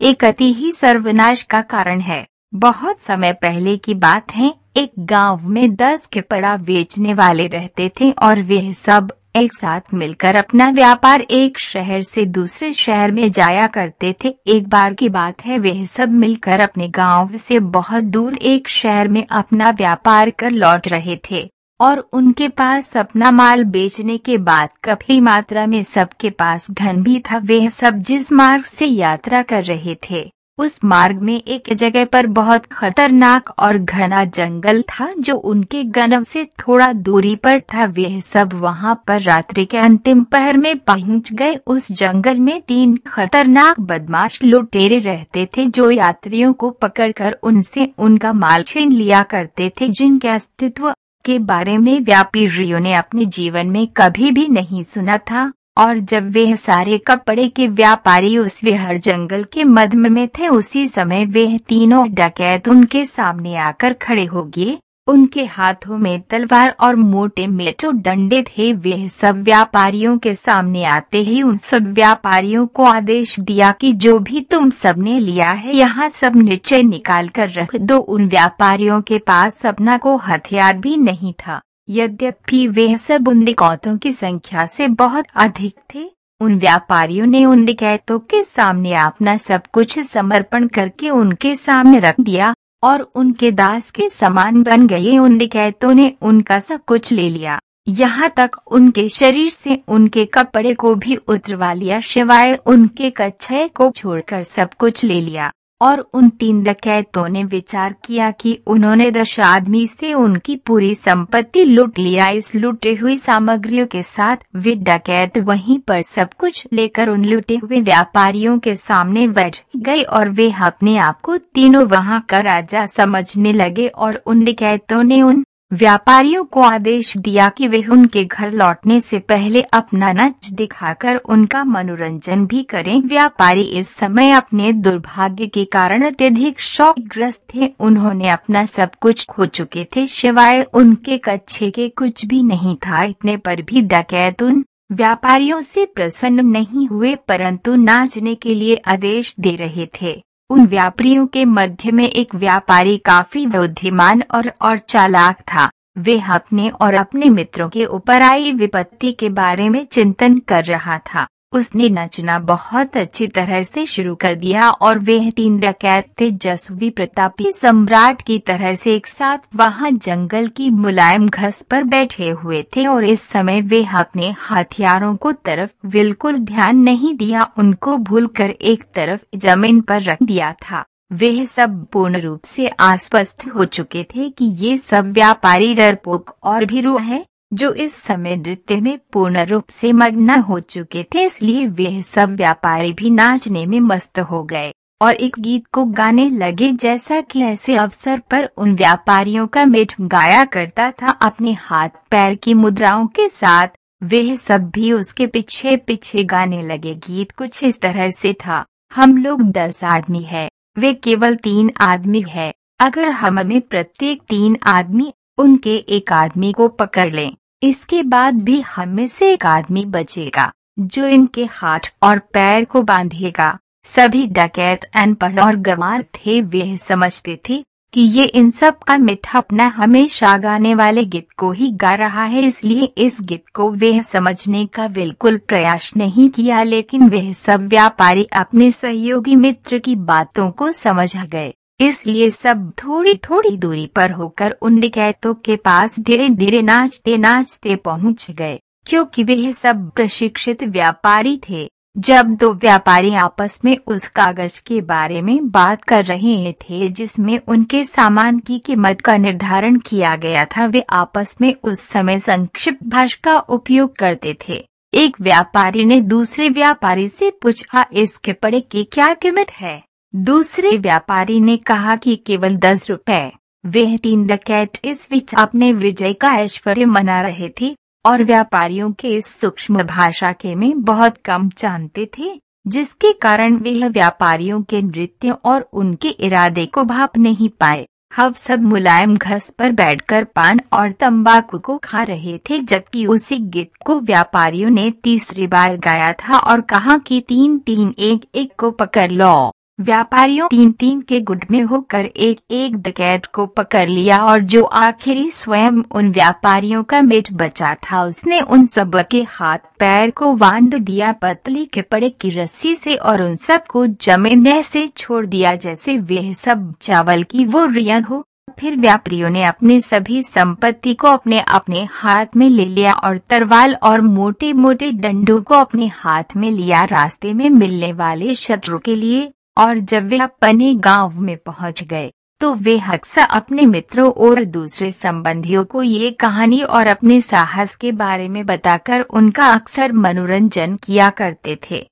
एक अति ही सर्वनाश का कारण है। बहुत समय पहले की बात है, एक गाँव में दस के पड़ा बेचने वाले रहते थे और वे सब एक साथ मिलकर अपना व्यापार एक शहर से दूसरे शहर में जाया करते थे। एक बार की बात है वे सब मिलकर अपने गाँव से बहुत दूर एक शहर में अपना व्यापार कर लौट रहे थे। और उनके पास अपना माल बेचने के बाद काफ़ी मात्रा में सबके पास घन भी था, वे सब जिस मार्ग से यात्रा कर रहे थे, उस मार्ग में एक जगह पर बहुत खतरनाक और घना जंगल था जो उनके गनव से थोड़ा दूरी पर था। वे सब वहाँ पर रात्रि के अंतिम पहर में पहुँच गए। उस जंगल में तीन खतरनाक बदमाश लुटेरे रहते थे जो यात्रियों को पकड़कर उनसे उनका माल छीन लिया करते थे, जिनके अस्तित्व के बारे में व्यापी रियो ने अपने जीवन में कभी भी नहीं सुना था, और जब वे सारे कपड़े के व्यापारी उस विहर जंगल के मध्य में थे, उसी समय वे तीनों डकैत उनके सामने आकर खड़े हो गए। उनके हाथों में तलवार और मोटे मेटो डंडे थे, वे सब व्यापारियों के सामने आते ही उन सब व्यापारियों को आदेश दिया कि जो भी तुम सबने लिया है, यहाँ सब नीचे निकाल कर रख दो। उन व्यापारियों के पास अपना को हथियार भी नहीं था। यद्यपि वे सब उन डिकौतों की संख्या से बहुत अधिक थे, उन व्यापारियों ने उन डिकैतों के सामने अपना सब कुछ समर्पण करके उनके सामने रख दिया। और उनके दास के समान बन गए उन डिकैतों ने उनका सब कुछ ले लिया। यहाँ तक उनके शरीर से उनके कपड़े को भी उतरवा लिया, सिवाय उनके कच्छे को छोड़कर सब कुछ ले लिया। और उन तीन डकैतों ने विचार किया कि उन्होंने दस आदमी से उनकी पूरी संपत्ति लूट लिया इस लूटे हुई सामग्रियों के साथ वे डकैत वहीं पर सब कुछ लेकर उन लूटे हुए व्यापारियों के सामने बैठ गए और वे अपने आप को तीनों वहाँ का राजा समझने लगे और उन डकैतों ने उन व्यापारियों को आदेश दिया कि वे उनके घर लौटने से पहले अपना नच दिखाकर उनका मनोरंजन भी करें। व्यापारी इस समय अपने दुर्भाग्य के कारण अत्यधिक शौकग्रस्त थे। उन्होंने अपना सब कुछ खो चुके थे, सिवाय उनके कच्छे के कुछ भी नहीं था। इतने पर भी डकैत उन व्यापारियों से प्रसन्न नहीं हुए, परंतु नाचने के लिए आदेश दे रहे थे। उन व्यापारियों के मध्य में एक व्यापारी काफ़ी बुद्धिमान और और चालाक था। वे अपने और अपने मित्रों के ऊपर आई विपत्ति के बारे में चिंतन कर रहा था। उसने नचना बहुत अच्छी तरह से शुरू कर दिया और वे तीन डकैत थे जसवी प्रतापी सम्राट की तरह से एक साथ वहाँ जंगल की मुलायम घस पर बैठे हुए थे और इस समय वे अपने हथियारों को तरफ़ बिल्कुल ध्यान नहीं दिया, उनको भूलकर एक तरफ़ ज़मीन पर रख दिया था। वे सब पूर्ण रूप से आश्वस्त हो चुके थे कि ये सब व्यापारी डरपोक और भी रू है। जो इस समय नृत्य में पूर्ण रूप से मग्न हो चुके थे, इसलिए वे सब व्यापारी भी नाचने में मस्त हो गए और एक गीत को गाने लगे। जैसा कि ऐसे अवसर पर उन व्यापारियों का मिठ गाया करता था, अपने हाथ पैर की मुद्राओं के साथ वे सब भी उसके पीछे पीछे गाने लगे। गीत कुछ इस तरह से था, हम लोग दस आदमी है, वे केवल तीन आदमी है, अगर हम में प्रत्येक तीन आदमी, उनके एक आदमी को पकड़ लें। इसके बाद भी हम में से एक आदमी बचेगा, जो इनके हाथ और पैर को बांधेगा। सभी डकैत, अनपढ़ और गंवार थे, वे समझते थे कि ये इन सब का मिठा अपना हमेशा गाने वाले गीत को ही गा रहा है, इसलिए इस गीत को वे समझने का बिल्कुल प्रयास नहीं किया, लेकिन वह सब व्यापारी अपने सहयोगी मित्र की बातों को समझ गए। इसलिए सब थोड़ी थोड़ी दूरी पर होकर उन डकैतों के पास धीरे धीरे नाचते नाचते पहुँच गए, क्योंकि वे सब प्रशिक्षित व्यापारी थे। जब दो व्यापारी आपस में उस कागज़ के बारे में बात कर रहे थे जिसमें उनके सामान की कीमत का निर्धारण किया गया था, वे आपस में उस समय संक्षिप्त भाषा का उपयोग करते थे। एक व्यापारी ने दूसरे व्यापारी से पूछा इस कपड़े की क्या कीमत है? दूसरे व्यापारी ने कहा कि केवल दस रुपए, वे तीन डकैत इस बीच अपने विजय का ऐश्वर्य मना रहे थे और व्यापारियों के इस सूक्ष्म भाषा के में बहुत कम जानते थे, जिसके कारण वे व्यापारियों के नृत्य और उनके इरादे को भाप नहीं पाए। हम सब मुलायम घस पर बैठकर पान और तंबाकू को खा रहे थे, जबकि उसी गीत को व्यापारियों ने तीसरी बार गाया था और कहा कि तीन तीन एक एक को पकड़ लो। व्यापारियों तीन तीन के गुट में होकर एक एक डकैत को पकड़ लिया और जो आखिरी स्वयं उन व्यापारियों का मिट बचा था, उसने उन सब के हाथ पैर को बाँध दिया, पतली के पड़े की रस्सी से और उन सबको ज़मीन ऐसे छोड़ दिया, जैसे वे सब चावल की वो रियन हो। फिर व्यापारियों ने अपने सभी संपत्ति को अपने अपने हाथ में ले लिया और तरवाल और मोटे मोटे डंडों को अपने हाथ में लिया। रास्ते में मिलने वाले शत्रु के लिए और जब वे अपने गाँव में पहुँच गए तो वे अक्सर अपने मित्रों और दूसरे संबंधियों को ये कहानी और अपने साहस के बारे में बताकर उनका अक्सर मनोरंजन किया करते थे।